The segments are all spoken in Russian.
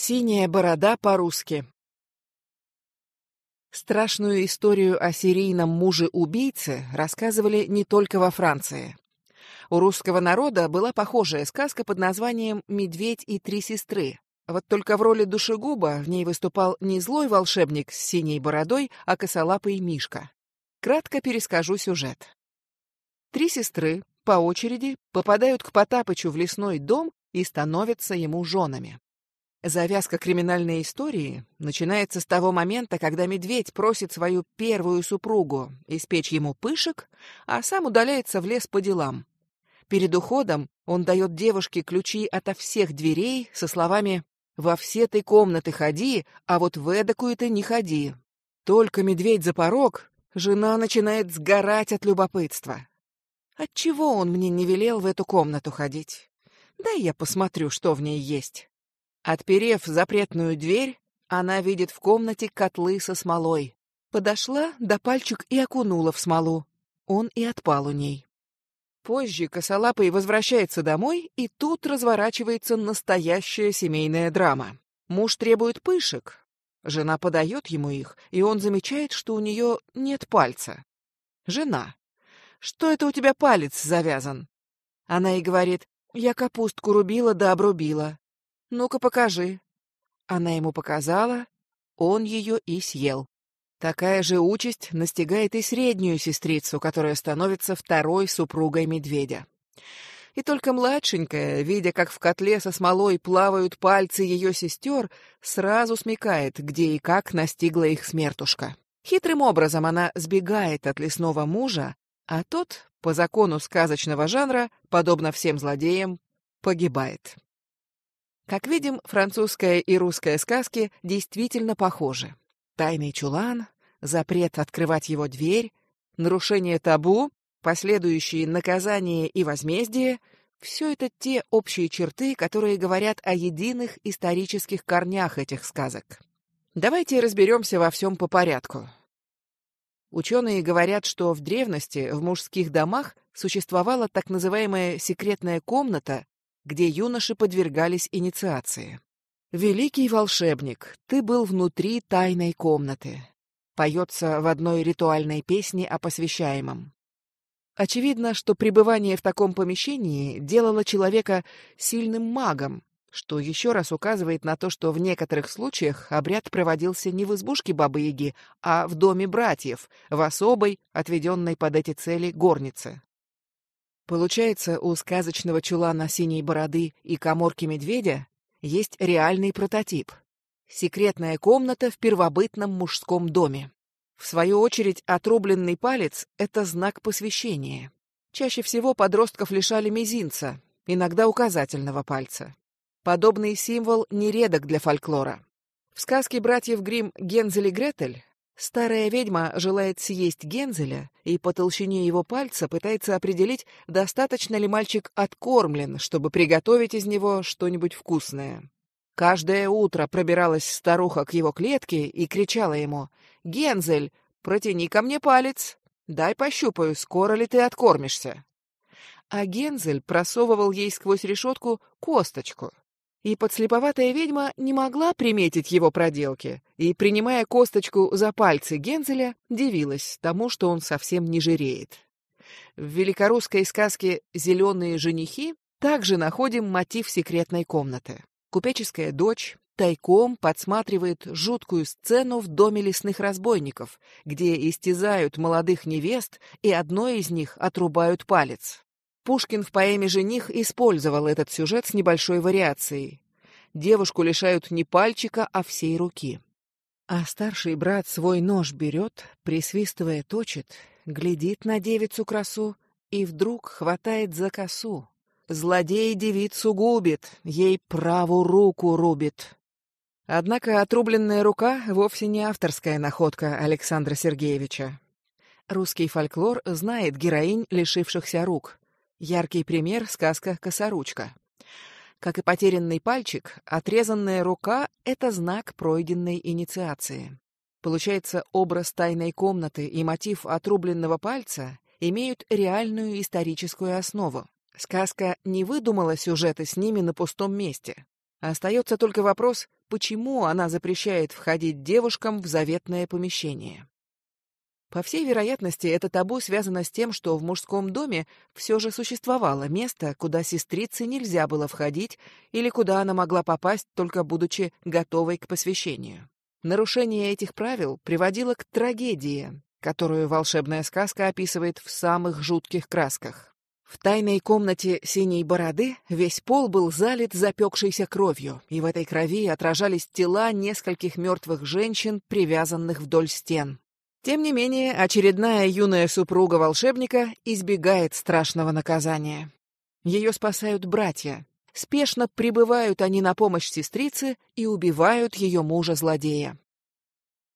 Синяя борода по-русски. Страшную историю о серийном муже-убийце рассказывали не только во Франции. У русского народа была похожая сказка под названием «Медведь и три сестры». Вот только в роли душегуба в ней выступал не злой волшебник с синей бородой, а косолапый Мишка. Кратко перескажу сюжет. Три сестры по очереди попадают к Потапычу в лесной дом и становятся ему женами. Завязка криминальной истории начинается с того момента, когда медведь просит свою первую супругу испечь ему пышек, а сам удаляется в лес по делам. Перед уходом он дает девушке ключи ото всех дверей со словами «Во все ты комнаты ходи, а вот в эдакую-то не ходи». Только медведь за порог, жена начинает сгорать от любопытства. Отчего он мне не велел в эту комнату ходить? Дай я посмотрю, что в ней есть. Отперев запретную дверь, она видит в комнате котлы со смолой. Подошла, до пальчик и окунула в смолу. Он и отпал у ней. Позже косолапый возвращается домой, и тут разворачивается настоящая семейная драма. Муж требует пышек. Жена подает ему их, и он замечает, что у нее нет пальца. Жена. «Что это у тебя палец завязан?» Она и говорит, «Я капустку рубила да обрубила». «Ну-ка, покажи». Она ему показала, он ее и съел. Такая же участь настигает и среднюю сестрицу, которая становится второй супругой медведя. И только младшенькая, видя, как в котле со смолой плавают пальцы ее сестер, сразу смекает, где и как настигла их смертушка. Хитрым образом она сбегает от лесного мужа, а тот, по закону сказочного жанра, подобно всем злодеям, погибает. Как видим, французская и русская сказки действительно похожи. Тайный чулан, запрет открывать его дверь, нарушение табу, последующие наказания и возмездие — все это те общие черты, которые говорят о единых исторических корнях этих сказок. Давайте разберемся во всем по порядку. Ученые говорят, что в древности в мужских домах существовала так называемая секретная комната, где юноши подвергались инициации. «Великий волшебник, ты был внутри тайной комнаты», поется в одной ритуальной песне о посвящаемом. Очевидно, что пребывание в таком помещении делало человека сильным магом, что еще раз указывает на то, что в некоторых случаях обряд проводился не в избушке Бабы-Яги, а в доме братьев, в особой, отведенной под эти цели, горнице. Получается, у сказочного чулана синей бороды и коморки медведя есть реальный прототип. Секретная комната в первобытном мужском доме. В свою очередь, отрубленный палец — это знак посвящения. Чаще всего подростков лишали мизинца, иногда указательного пальца. Подобный символ нередок для фольклора. В сказке братьев Гримм «Гензель и Гретель» Старая ведьма желает съесть Гензеля и по толщине его пальца пытается определить, достаточно ли мальчик откормлен, чтобы приготовить из него что-нибудь вкусное. Каждое утро пробиралась старуха к его клетке и кричала ему «Гензель, протяни ко мне палец, дай пощупаю, скоро ли ты откормишься». А Гензель просовывал ей сквозь решетку косточку — и подслеповатая ведьма не могла приметить его проделки, и, принимая косточку за пальцы Гензеля, дивилась тому, что он совсем не жиреет. В великорусской сказке «Зеленые женихи» также находим мотив секретной комнаты. Купеческая дочь тайком подсматривает жуткую сцену в доме лесных разбойников, где истязают молодых невест, и одной из них отрубают палец. Пушкин в поэме «Жених» использовал этот сюжет с небольшой вариацией. Девушку лишают не пальчика, а всей руки. А старший брат свой нож берет, присвистывая точит, глядит на девицу красу и вдруг хватает за косу. Злодей девицу губит, ей правую руку рубит. Однако отрубленная рука вовсе не авторская находка Александра Сергеевича. Русский фольклор знает героинь, лишившихся рук. Яркий пример — сказка «Косоручка». Как и потерянный пальчик, отрезанная рука — это знак пройденной инициации. Получается, образ тайной комнаты и мотив отрубленного пальца имеют реальную историческую основу. Сказка не выдумала сюжеты с ними на пустом месте. Остается только вопрос, почему она запрещает входить девушкам в заветное помещение. По всей вероятности, это табу связано с тем, что в мужском доме все же существовало место, куда сестрице нельзя было входить или куда она могла попасть, только будучи готовой к посвящению. Нарушение этих правил приводило к трагедии, которую волшебная сказка описывает в самых жутких красках. В тайной комнате синей бороды весь пол был залит запекшейся кровью, и в этой крови отражались тела нескольких мертвых женщин, привязанных вдоль стен. Тем не менее, очередная юная супруга волшебника избегает страшного наказания. Ее спасают братья. Спешно прибывают они на помощь сестрице и убивают ее мужа-злодея.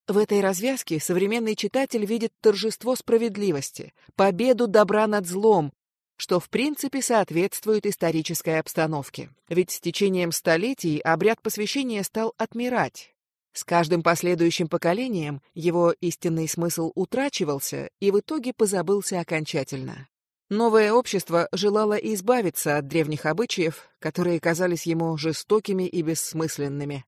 В этой развязке современный читатель видит торжество справедливости, победу добра над злом, что в принципе соответствует исторической обстановке. Ведь с течением столетий обряд посвящения стал отмирать, с каждым последующим поколением его истинный смысл утрачивался и в итоге позабылся окончательно. Новое общество желало избавиться от древних обычаев, которые казались ему жестокими и бессмысленными.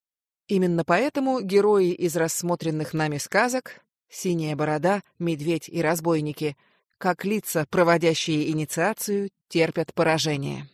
Именно поэтому герои из рассмотренных нами сказок «Синяя борода», «Медведь» и «Разбойники» как лица, проводящие инициацию, терпят поражение.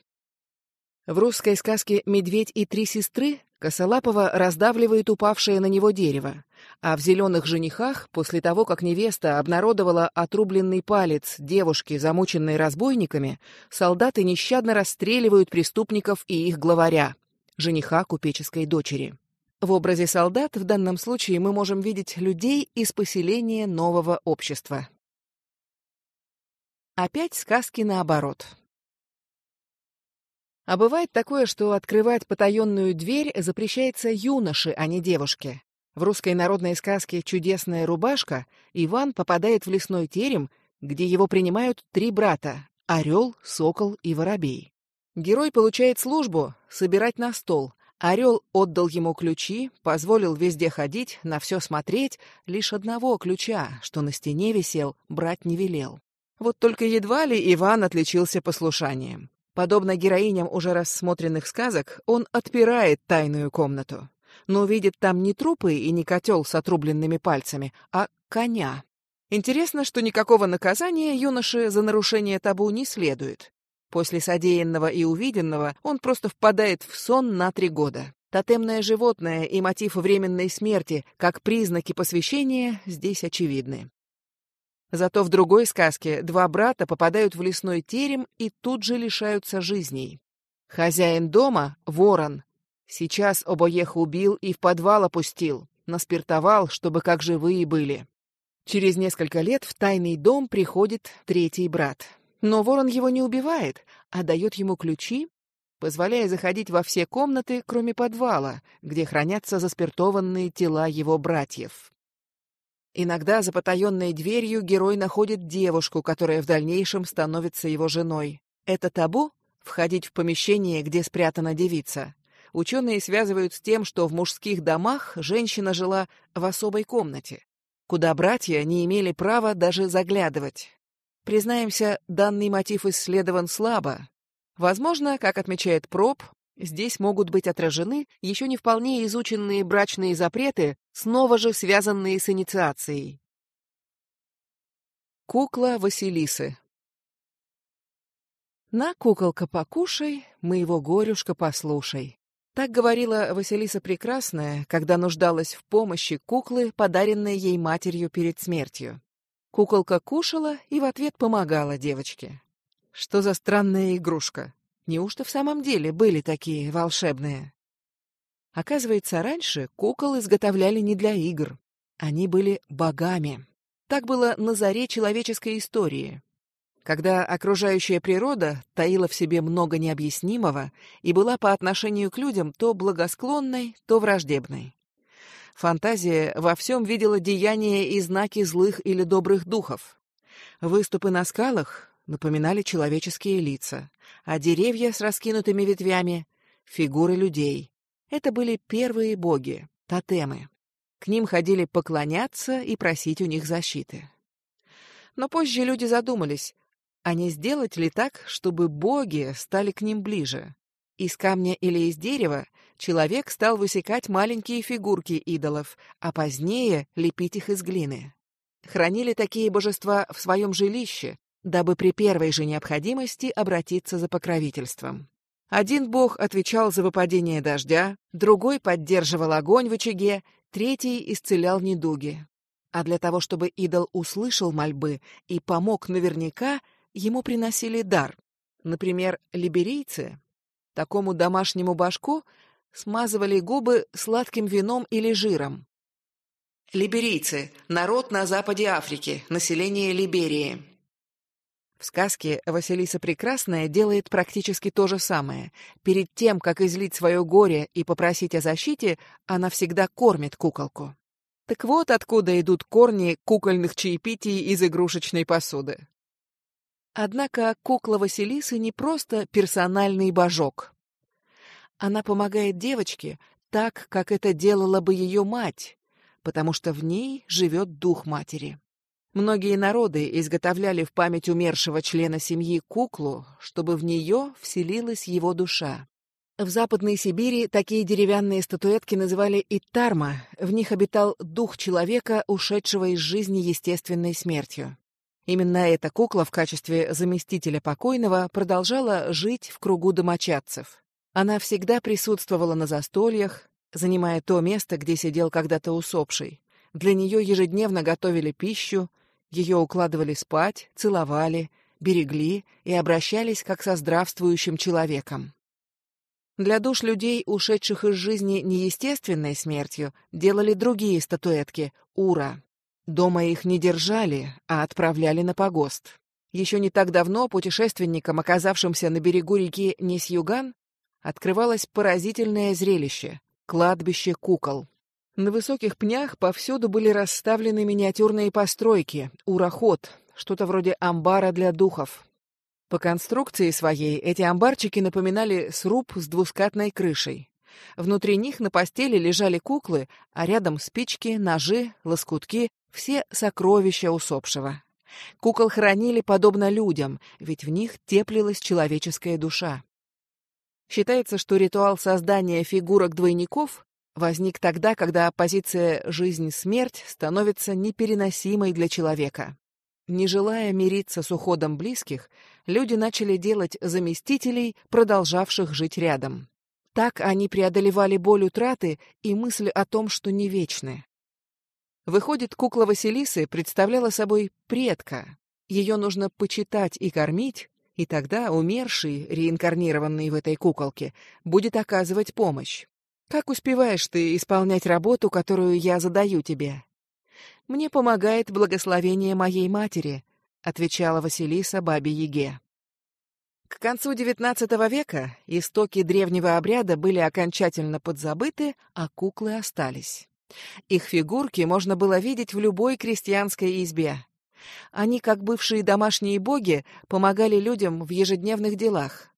В русской сказке «Медведь и три сестры» Косолапова раздавливает упавшее на него дерево, а в «Зеленых женихах» после того, как невеста обнародовала отрубленный палец девушки, замученной разбойниками, солдаты нещадно расстреливают преступников и их главаря, жениха купеческой дочери. В образе солдат в данном случае мы можем видеть людей из поселения нового общества. Опять сказки наоборот. А бывает такое, что открывать потаенную дверь запрещается юноше, а не девушке. В русской народной сказке «Чудесная рубашка» Иван попадает в лесной терем, где его принимают три брата — Орел, Сокол и Воробей. Герой получает службу — собирать на стол. Орел отдал ему ключи, позволил везде ходить, на все смотреть, лишь одного ключа, что на стене висел, брать не велел. Вот только едва ли Иван отличился послушанием. Подобно героиням уже рассмотренных сказок, он отпирает тайную комнату, но видит там не трупы и не котел с отрубленными пальцами, а коня. Интересно, что никакого наказания юноше за нарушение табу не следует. После содеянного и увиденного он просто впадает в сон на три года. Тотемное животное и мотив временной смерти, как признаки посвящения, здесь очевидны. Зато в другой сказке два брата попадают в лесной терем и тут же лишаются жизней. Хозяин дома — ворон. Сейчас обоих убил и в подвал опустил, наспиртовал, чтобы как живые были. Через несколько лет в тайный дом приходит третий брат. Но ворон его не убивает, а дает ему ключи, позволяя заходить во все комнаты, кроме подвала, где хранятся заспиртованные тела его братьев. Иногда за потаенной дверью герой находит девушку, которая в дальнейшем становится его женой. Это табу — входить в помещение, где спрятана девица. Ученые связывают с тем, что в мужских домах женщина жила в особой комнате, куда братья не имели права даже заглядывать. Признаемся, данный мотив исследован слабо. Возможно, как отмечает Проб, Здесь могут быть отражены еще не вполне изученные брачные запреты, снова же связанные с инициацией. Кукла Василисы «На, куколка, покушай, моего горюшка послушай». Так говорила Василиса Прекрасная, когда нуждалась в помощи куклы, подаренной ей матерью перед смертью. Куколка кушала и в ответ помогала девочке. Что за странная игрушка? Неужто в самом деле были такие волшебные? Оказывается, раньше кукол изготовляли не для игр. Они были богами. Так было на заре человеческой истории. Когда окружающая природа таила в себе много необъяснимого и была по отношению к людям то благосклонной, то враждебной. Фантазия во всем видела деяния и знаки злых или добрых духов. Выступы на скалах напоминали человеческие лица, а деревья с раскинутыми ветвями — фигуры людей. Это были первые боги, тотемы. К ним ходили поклоняться и просить у них защиты. Но позже люди задумались, а не сделать ли так, чтобы боги стали к ним ближе? Из камня или из дерева человек стал высекать маленькие фигурки идолов, а позднее лепить их из глины. Хранили такие божества в своем жилище, дабы при первой же необходимости обратиться за покровительством. Один бог отвечал за выпадение дождя, другой поддерживал огонь в очаге, третий исцелял недуги. А для того, чтобы идол услышал мольбы и помог наверняка, ему приносили дар. Например, либерийцы такому домашнему башку смазывали губы сладким вином или жиром. Либерийцы – народ на западе Африки, население Либерии. В сказке Василиса Прекрасная делает практически то же самое. Перед тем, как излить свое горе и попросить о защите, она всегда кормит куколку. Так вот откуда идут корни кукольных чаепитий из игрушечной посуды. Однако кукла Василисы не просто персональный божок. Она помогает девочке так, как это делала бы ее мать, потому что в ней живет дух матери. Многие народы изготовляли в память умершего члена семьи куклу, чтобы в нее вселилась его душа. В Западной Сибири такие деревянные статуэтки называли итарма, в них обитал дух человека, ушедшего из жизни естественной смертью. Именно эта кукла в качестве заместителя покойного продолжала жить в кругу домочадцев. Она всегда присутствовала на застольях, занимая то место, где сидел когда-то усопший. Для нее ежедневно готовили пищу, ее укладывали спать, целовали, берегли и обращались как со здравствующим человеком. Для душ людей, ушедших из жизни неестественной смертью, делали другие статуэтки — ура. Дома их не держали, а отправляли на погост. Еще не так давно путешественникам, оказавшимся на берегу реки Несьюган, открывалось поразительное зрелище — кладбище кукол. На высоких пнях повсюду были расставлены миниатюрные постройки, уроход, что-то вроде амбара для духов. По конструкции своей эти амбарчики напоминали сруб с двускатной крышей. Внутри них на постели лежали куклы, а рядом спички, ножи, лоскутки, все сокровища усопшего. Кукол хранили подобно людям, ведь в них теплилась человеческая душа. Считается, что ритуал создания фигурок двойников возник тогда, когда оппозиция «жизнь-смерть» становится непереносимой для человека. Не желая мириться с уходом близких, люди начали делать заместителей, продолжавших жить рядом. Так они преодолевали боль утраты и мысль о том, что не вечны. Выходит, кукла Василисы представляла собой предка. Ее нужно почитать и кормить, и тогда умерший, реинкарнированный в этой куколке, будет оказывать помощь. Как успеваешь ты исполнять работу, которую я задаю тебе? Мне помогает благословение моей матери, отвечала Василиса бабе Еге. К концу XIX века истоки древнего обряда были окончательно подзабыты, а куклы остались. Их фигурки можно было видеть в любой крестьянской избе. Они, как бывшие домашние боги, помогали людям в ежедневных делах.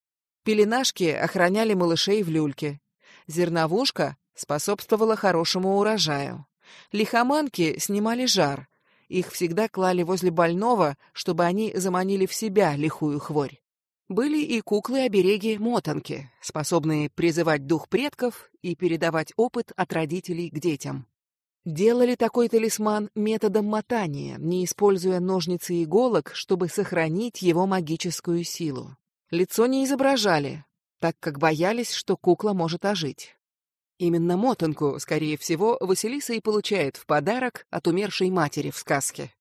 Пеленашки охраняли малышей в люльке, Зерновушка способствовала хорошему урожаю. Лихоманки снимали жар. Их всегда клали возле больного, чтобы они заманили в себя лихую хворь. Были и куклы-обереги-мотанки, способные призывать дух предков и передавать опыт от родителей к детям. Делали такой талисман методом мотания, не используя ножницы и иголок, чтобы сохранить его магическую силу. Лицо не изображали, так как боялись, что кукла может ожить. Именно мотанку, скорее всего, Василиса и получает в подарок от умершей матери в сказке.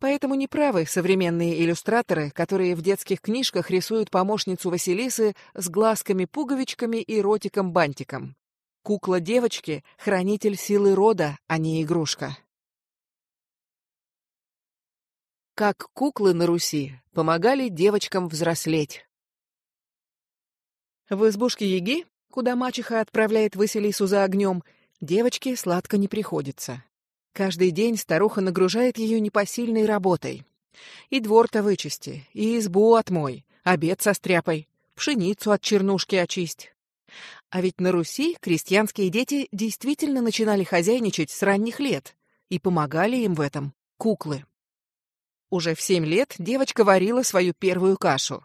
Поэтому неправы современные иллюстраторы, которые в детских книжках рисуют помощницу Василисы с глазками-пуговичками и ротиком-бантиком. Кукла девочки — хранитель силы рода, а не игрушка. Как куклы на Руси помогали девочкам взрослеть. В избушке Еги, куда мачеха отправляет Василису за огнем, девочке сладко не приходится. Каждый день старуха нагружает ее непосильной работой. И двор-то вычисти, и избу отмой, обед состряпай, пшеницу от чернушки очисть. А ведь на Руси крестьянские дети действительно начинали хозяйничать с ранних лет, и помогали им в этом куклы. Уже в семь лет девочка варила свою первую кашу.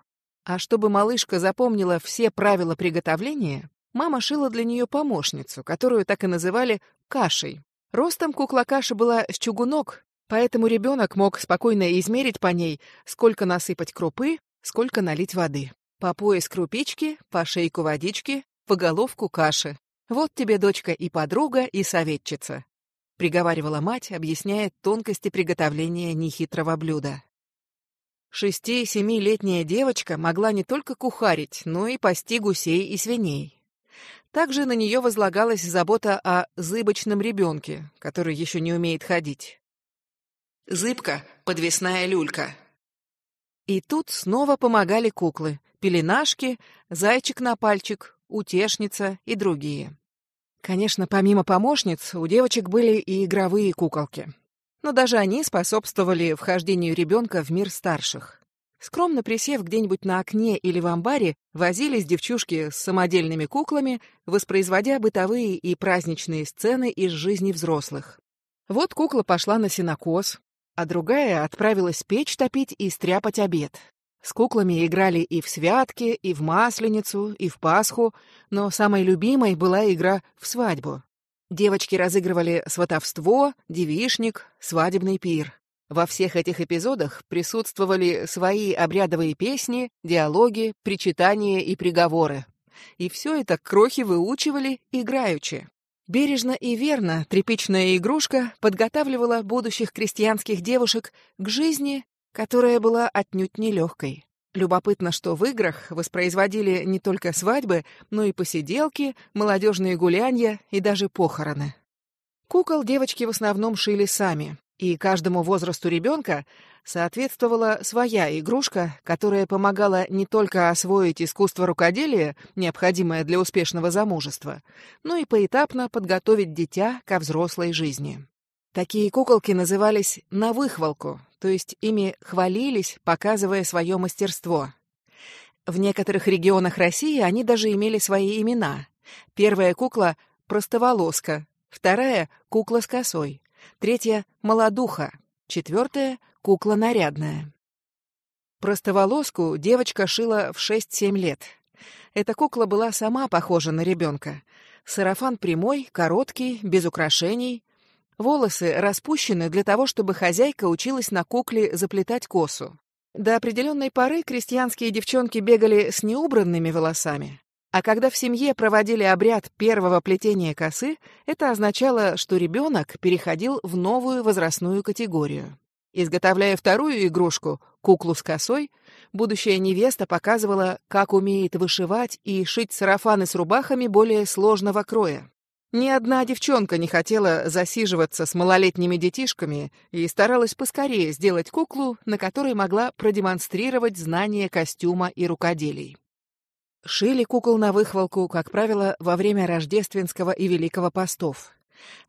А чтобы малышка запомнила все правила приготовления, мама шила для нее помощницу, которую так и называли «кашей». Ростом кукла Каша была с чугунок, поэтому ребенок мог спокойно измерить по ней, сколько насыпать крупы, сколько налить воды. По пояс крупички, по шейку водички, по головку каши. Вот тебе, дочка, и подруга, и советчица. Приговаривала мать, объясняя тонкости приготовления нехитрого блюда. Шести-семилетняя девочка могла не только кухарить, но и пасти гусей и свиней. Также на нее возлагалась забота о зыбочном ребенке, который еще не умеет ходить. Зыбка — подвесная люлька. И тут снова помогали куклы — пеленашки, зайчик на пальчик, утешница и другие. Конечно, помимо помощниц, у девочек были и игровые куколки но даже они способствовали вхождению ребенка в мир старших. Скромно присев где-нибудь на окне или в амбаре, возились девчушки с самодельными куклами, воспроизводя бытовые и праздничные сцены из жизни взрослых. Вот кукла пошла на сенокос, а другая отправилась печь топить и стряпать обед. С куклами играли и в святки, и в Масленицу, и в Пасху, но самой любимой была игра в свадьбу. Девочки разыгрывали сватовство, девишник, свадебный пир. Во всех этих эпизодах присутствовали свои обрядовые песни, диалоги, причитания и приговоры. И все это крохи выучивали играючи. Бережно и верно тряпичная игрушка подготавливала будущих крестьянских девушек к жизни, которая была отнюдь нелегкой. Любопытно, что в играх воспроизводили не только свадьбы, но и посиделки, молодежные гулянья и даже похороны. Кукол девочки в основном шили сами, и каждому возрасту ребенка соответствовала своя игрушка, которая помогала не только освоить искусство рукоделия, необходимое для успешного замужества, но и поэтапно подготовить дитя ко взрослой жизни. Такие куколки назывались «на выхвалку», то есть ими хвалились, показывая свое мастерство. В некоторых регионах России они даже имели свои имена. Первая кукла — простоволоска, вторая — кукла с косой, третья — молодуха, четвертая — кукла нарядная. Простоволоску девочка шила в 6-7 лет. Эта кукла была сама похожа на ребенка. Сарафан прямой, короткий, без украшений, Волосы распущены для того, чтобы хозяйка училась на кукле заплетать косу. До определенной поры крестьянские девчонки бегали с неубранными волосами. А когда в семье проводили обряд первого плетения косы, это означало, что ребенок переходил в новую возрастную категорию. Изготовляя вторую игрушку, куклу с косой, будущая невеста показывала, как умеет вышивать и шить сарафаны с рубахами более сложного кроя. Ни одна девчонка не хотела засиживаться с малолетними детишками и старалась поскорее сделать куклу, на которой могла продемонстрировать знания костюма и рукоделий. Шили кукол на выхвалку, как правило, во время рождественского и великого постов.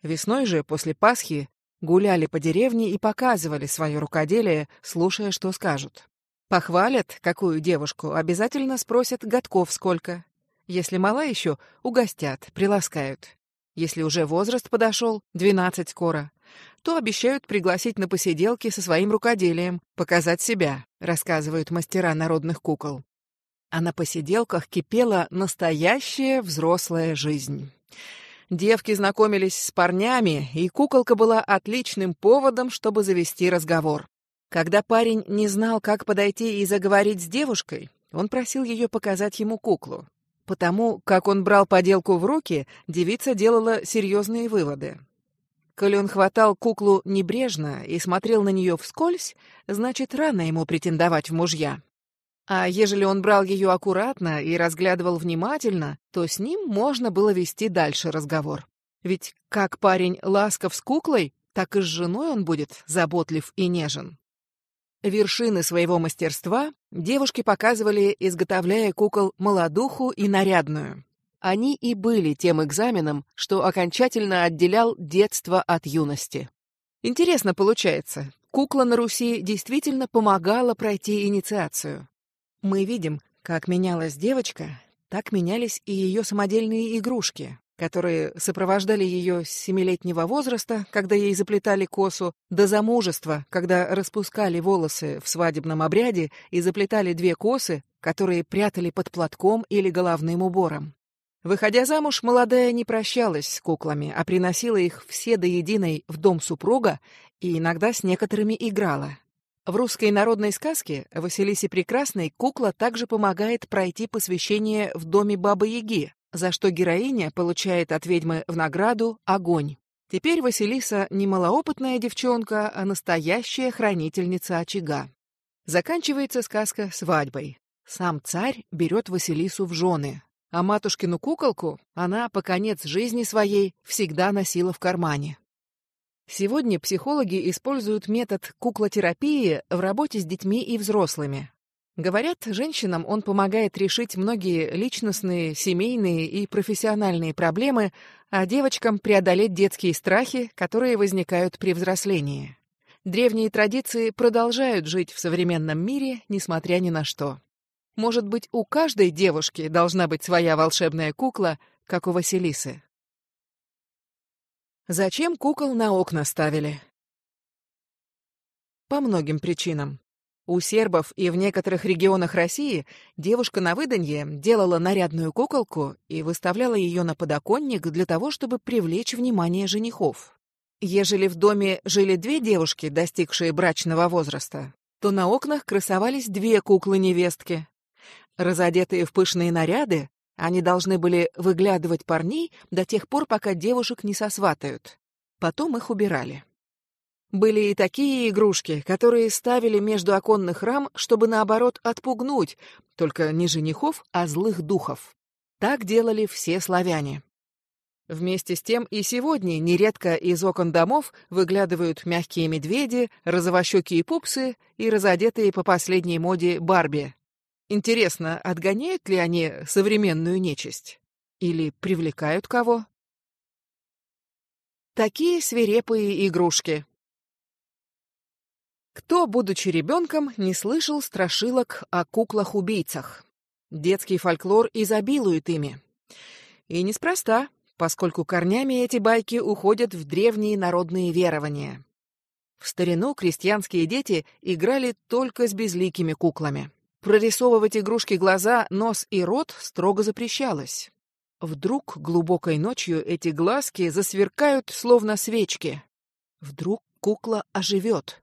Весной же, после Пасхи, гуляли по деревне и показывали свое рукоделие, слушая, что скажут. Похвалят какую девушку, обязательно спросят годков сколько. Если мала еще, угостят, приласкают. Если уже возраст подошел, 12 скоро, то обещают пригласить на посиделки со своим рукоделием, показать себя, рассказывают мастера народных кукол. А на посиделках кипела настоящая взрослая жизнь. Девки знакомились с парнями, и куколка была отличным поводом, чтобы завести разговор. Когда парень не знал, как подойти и заговорить с девушкой, он просил ее показать ему куклу. Потому, как он брал поделку в руки, девица делала серьезные выводы. Коли он хватал куклу небрежно и смотрел на нее вскользь, значит, рано ему претендовать в мужья. А ежели он брал ее аккуратно и разглядывал внимательно, то с ним можно было вести дальше разговор. Ведь как парень ласков с куклой, так и с женой он будет заботлив и нежен. Вершины своего мастерства девушки показывали, изготовляя кукол молодуху и нарядную. Они и были тем экзаменом, что окончательно отделял детство от юности. Интересно получается, кукла на Руси действительно помогала пройти инициацию. Мы видим, как менялась девочка, так менялись и ее самодельные игрушки, которые сопровождали ее с семилетнего возраста, когда ей заплетали косу, до замужества, когда распускали волосы в свадебном обряде и заплетали две косы, которые прятали под платком или головным убором. Выходя замуж, молодая не прощалась с куклами, а приносила их все до единой в дом супруга и иногда с некоторыми играла. В русской народной сказке Василисе Прекрасной кукла также помогает пройти посвящение в доме Бабы-Яги, за что героиня получает от ведьмы в награду огонь. Теперь Василиса не малоопытная девчонка, а настоящая хранительница очага. Заканчивается сказка свадьбой. Сам царь берет Василису в жены, а матушкину куколку она по конец жизни своей всегда носила в кармане. Сегодня психологи используют метод куклотерапии в работе с детьми и взрослыми. Говорят, женщинам он помогает решить многие личностные, семейные и профессиональные проблемы, а девочкам преодолеть детские страхи, которые возникают при взрослении. Древние традиции продолжают жить в современном мире, несмотря ни на что. Может быть, у каждой девушки должна быть своя волшебная кукла, как у Василисы. Зачем кукол на окна ставили? По многим причинам. У сербов и в некоторых регионах России девушка на выданье делала нарядную куколку и выставляла ее на подоконник для того, чтобы привлечь внимание женихов. Ежели в доме жили две девушки, достигшие брачного возраста, то на окнах красовались две куклы-невестки. Разодетые в пышные наряды, они должны были выглядывать парней до тех пор, пока девушек не сосватают. Потом их убирали. Были и такие игрушки, которые ставили между оконных рам, чтобы, наоборот, отпугнуть, только не женихов, а злых духов. Так делали все славяне. Вместе с тем и сегодня нередко из окон домов выглядывают мягкие медведи, розовощекие пупсы и разодетые по последней моде Барби. Интересно, отгоняют ли они современную нечисть? Или привлекают кого? Такие свирепые игрушки. Кто, будучи ребенком, не слышал страшилок о куклах-убийцах? Детский фольклор изобилует ими. И неспроста, поскольку корнями эти байки уходят в древние народные верования. В старину крестьянские дети играли только с безликими куклами. Прорисовывать игрушки глаза, нос и рот строго запрещалось. Вдруг глубокой ночью эти глазки засверкают, словно свечки. Вдруг кукла оживет.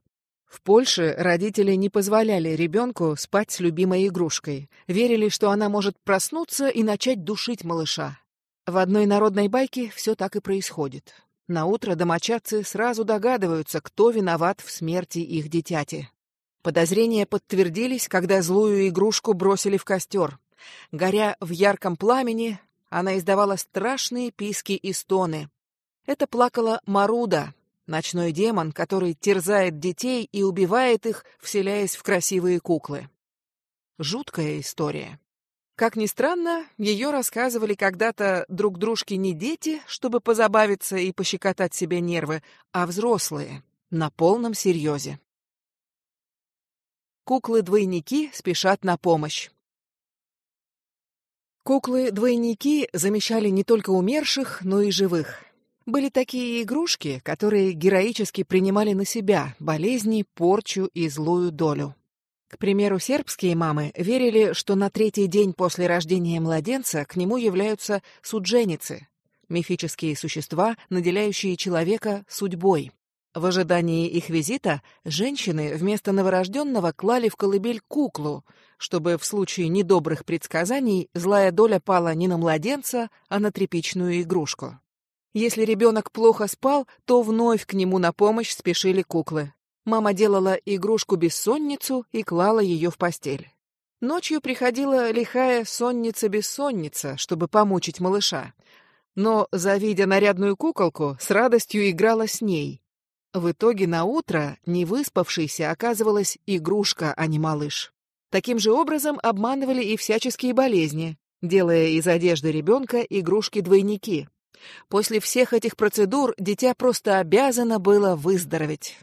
В Польше родители не позволяли ребенку спать с любимой игрушкой, верили, что она может проснуться и начать душить малыша. В одной народной байке все так и происходит. На утро домочадцы сразу догадываются, кто виноват в смерти их дитяти. Подозрения подтвердились, когда злую игрушку бросили в костер. Горя в ярком пламени, она издавала страшные писки и стоны. Это плакала Маруда, ночной демон, который терзает детей и убивает их, вселяясь в красивые куклы. Жуткая история. Как ни странно, ее рассказывали когда-то друг дружке не дети, чтобы позабавиться и пощекотать себе нервы, а взрослые, на полном серьезе. Куклы-двойники спешат на помощь. Куклы-двойники замещали не только умерших, но и живых. Были такие игрушки, которые героически принимали на себя болезни, порчу и злую долю. К примеру, сербские мамы верили, что на третий день после рождения младенца к нему являются судженицы, мифические существа, наделяющие человека судьбой. В ожидании их визита женщины вместо новорожденного клали в колыбель куклу, чтобы в случае недобрых предсказаний злая доля пала не на младенца, а на тряпичную игрушку. Если ребенок плохо спал, то вновь к нему на помощь спешили куклы. Мама делала игрушку-бессонницу и клала ее в постель. Ночью приходила лихая сонница-бессонница, чтобы помучить малыша. Но, завидя нарядную куколку, с радостью играла с ней, в итоге на утро невыспавшейся оказывалась игрушка, а не малыш. Таким же образом обманывали и всяческие болезни, делая из одежды ребенка игрушки-двойники. После всех этих процедур дитя просто обязано было выздороветь.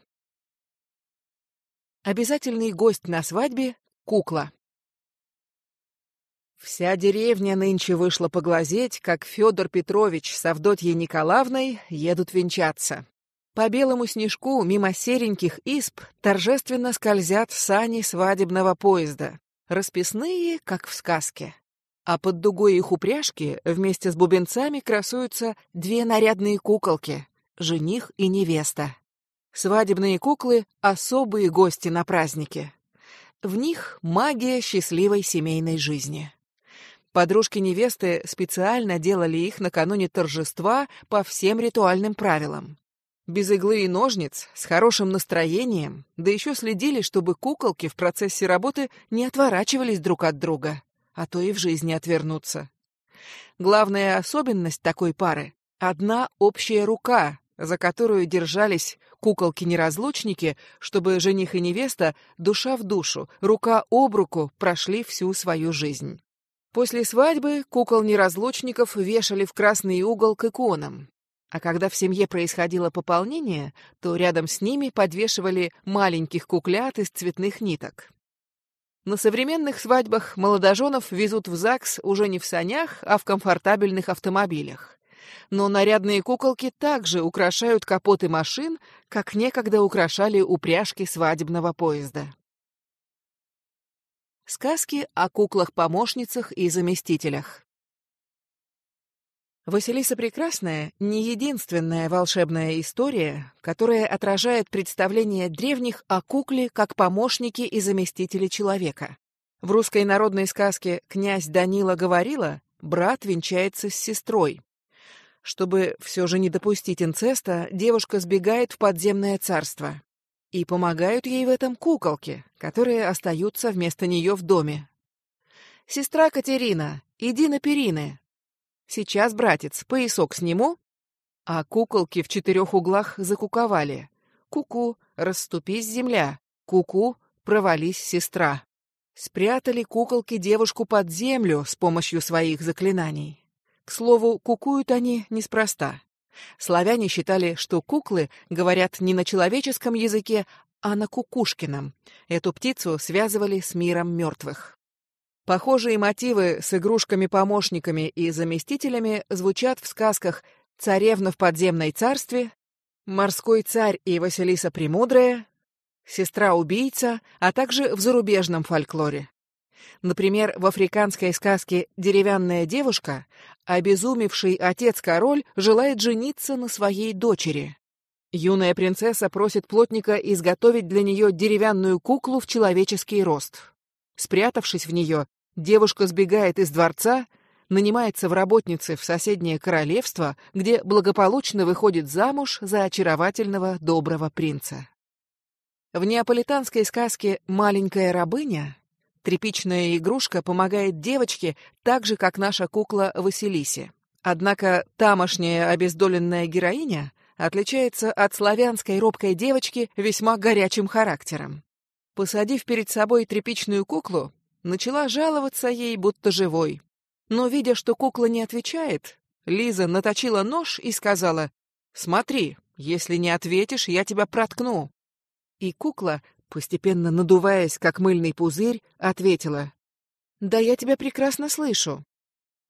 Обязательный гость на свадьбе — кукла. Вся деревня нынче вышла поглазеть, как Федор Петрович с Авдотьей Николаевной едут венчаться. По белому снежку мимо сереньких исп торжественно скользят сани свадебного поезда, расписные, как в сказке. А под дугой их упряжки вместе с бубенцами красуются две нарядные куколки — жених и невеста. Свадебные куклы — особые гости на празднике. В них магия счастливой семейной жизни. Подружки невесты специально делали их накануне торжества по всем ритуальным правилам. Без иглы и ножниц, с хорошим настроением, да еще следили, чтобы куколки в процессе работы не отворачивались друг от друга, а то и в жизни отвернуться. Главная особенность такой пары — одна общая рука, за которую держались куколки-неразлучники, чтобы жених и невеста душа в душу, рука об руку прошли всю свою жизнь. После свадьбы кукол-неразлучников вешали в красный угол к иконам. А когда в семье происходило пополнение, то рядом с ними подвешивали маленьких куклят из цветных ниток. На современных свадьбах молодоженов везут в ЗАГС уже не в санях, а в комфортабельных автомобилях. Но нарядные куколки также украшают капоты машин, как некогда украшали упряжки свадебного поезда. Сказки о куклах-помощницах и заместителях. Василиса Прекрасная — не единственная волшебная история, которая отражает представление древних о кукле как помощнике и заместителе человека. В русской народной сказке «Князь Данила говорила» брат венчается с сестрой. Чтобы все же не допустить инцеста, девушка сбегает в подземное царство. И помогают ей в этом куколки, которые остаются вместо нее в доме. «Сестра Катерина, иди на перины». «Сейчас, братец, поясок сниму». А куколки в четырех углах закуковали. «Ку-ку, расступись, земля! Ку-ку, провались, сестра!» Спрятали куколки девушку под землю с помощью своих заклинаний. К слову, кукуют они неспроста. Славяне считали, что куклы говорят не на человеческом языке, а на кукушкином. Эту птицу связывали с миром мертвых. Похожие мотивы с игрушками-помощниками и заместителями звучат в сказках «Царевна в подземной царстве», «Морской царь и Василиса Премудрая», «Сестра-убийца», а также в зарубежном фольклоре. Например, в африканской сказке «Деревянная девушка» обезумевший отец-король желает жениться на своей дочери. Юная принцесса просит плотника изготовить для нее деревянную куклу в человеческий рост. Спрятавшись в нее, девушка сбегает из дворца, нанимается в работницы в соседнее королевство, где благополучно выходит замуж за очаровательного доброго принца. В неаполитанской сказке «Маленькая рабыня» Тряпичная игрушка помогает девочке так же, как наша кукла Василисе. Однако тамошняя обездоленная героиня отличается от славянской робкой девочки весьма горячим характером. Посадив перед собой тряпичную куклу, начала жаловаться ей, будто живой. Но, видя, что кукла не отвечает, Лиза наточила нож и сказала, «Смотри, если не ответишь, я тебя проткну». И кукла постепенно надуваясь, как мыльный пузырь, ответила. «Да я тебя прекрасно слышу».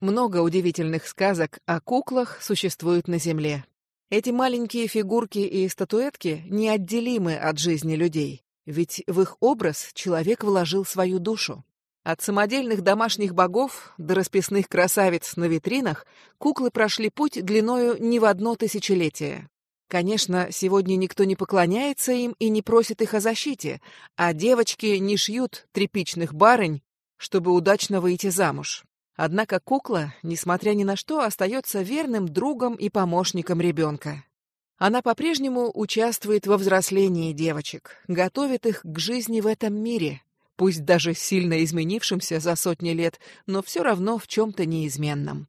Много удивительных сказок о куклах существует на Земле. Эти маленькие фигурки и статуэтки неотделимы от жизни людей, ведь в их образ человек вложил свою душу. От самодельных домашних богов до расписных красавиц на витринах куклы прошли путь длиною не в одно тысячелетие. Конечно, сегодня никто не поклоняется им и не просит их о защите, а девочки не шьют тряпичных барынь, чтобы удачно выйти замуж. Однако кукла, несмотря ни на что, остается верным другом и помощником ребенка. Она по-прежнему участвует во взрослении девочек, готовит их к жизни в этом мире, пусть даже сильно изменившимся за сотни лет, но все равно в чем-то неизменном.